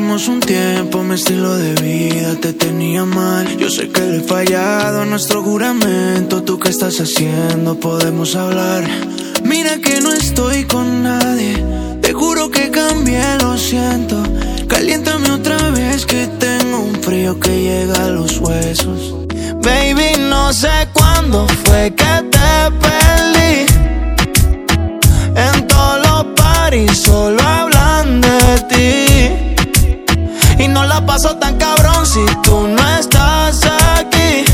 nos un tiempo. Mi estilo de vida te tenía mal. Yo sé que le he fallado a nuestro juramento. ¿Tú qué estás haciendo? Podemos hablar. Mira que no estoy con nadie. Te juro que cambié, lo siento. Caliéntame otra vez que tengo un frío que llega a los huesos. Baby, no sé cuándo fue que te paso tan cabrón si tú no estás aquí.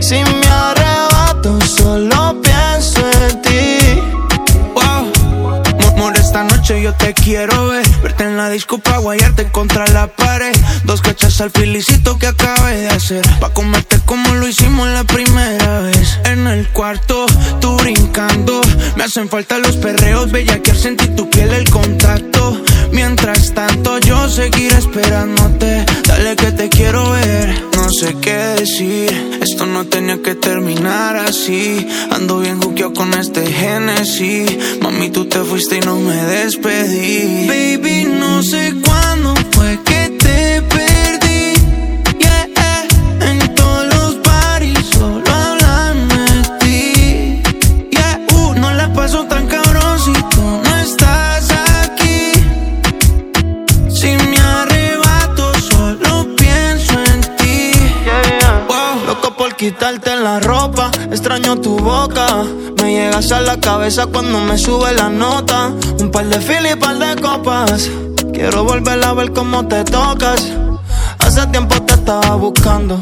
Si me arrebato, solo pienso en ti. Wow. Amor, esta noche yo te quiero ver. Verte en la disco pa' guayarte contra la pared. Dos cachas al filicito que acabé de hacer. Pa' comerte como lo hicimos la primera vez. En el cuarto, tú brincando. Me hacen falta los perreos, bella que sentir tu piel el contacto. Mientras tanto, yo seguiré esperándote. Dale que te quiero ver. No sé qué decir. Esto no tenía que terminar así. Ando bien juqueo con este Genesis. Mami, tú te fuiste y no me despedí. Baby, no sé cuándo fue quitarte la ropa, extraño tu boca. Me llegas a la cabeza cuando me sube la nota. Un par de fil y par de copas. Quiero volver a ver cómo te tocas. Hace tiempo te estaba buscando.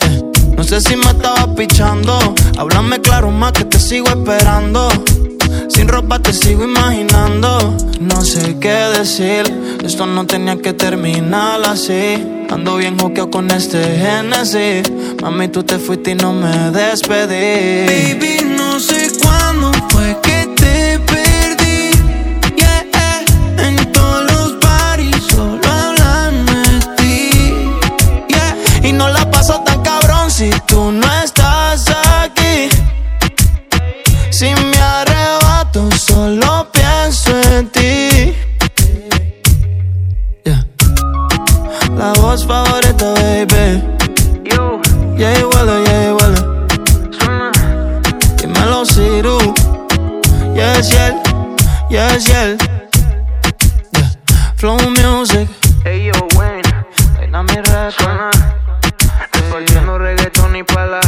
eh. No sé si me estabas pichando. Háblame claro más que te sigo esperando. Sin ropa te sigo imaginando. No sé qué decir. Esto no tenía que terminar así. Ando bien juqueo con este Genesis. Mami, tú te fuiste y no me despedí. Baby, no sé cuándo fue que te perdí. Yeah, eh. En todos los paris solo hablan de ti. Yeah. Y no la paso tan cabrón si tú no estás aquí. Si me arrebato, solo La voz favorita, baby. Yo, Yeah, huele, yeah, huele. Dímelo, Ciru. Yes, yeah. Yes, yeah. yeah. Flow music. Hey, yo, Wayne, Ven a mi suena. Repartiendo reggaetón y pala.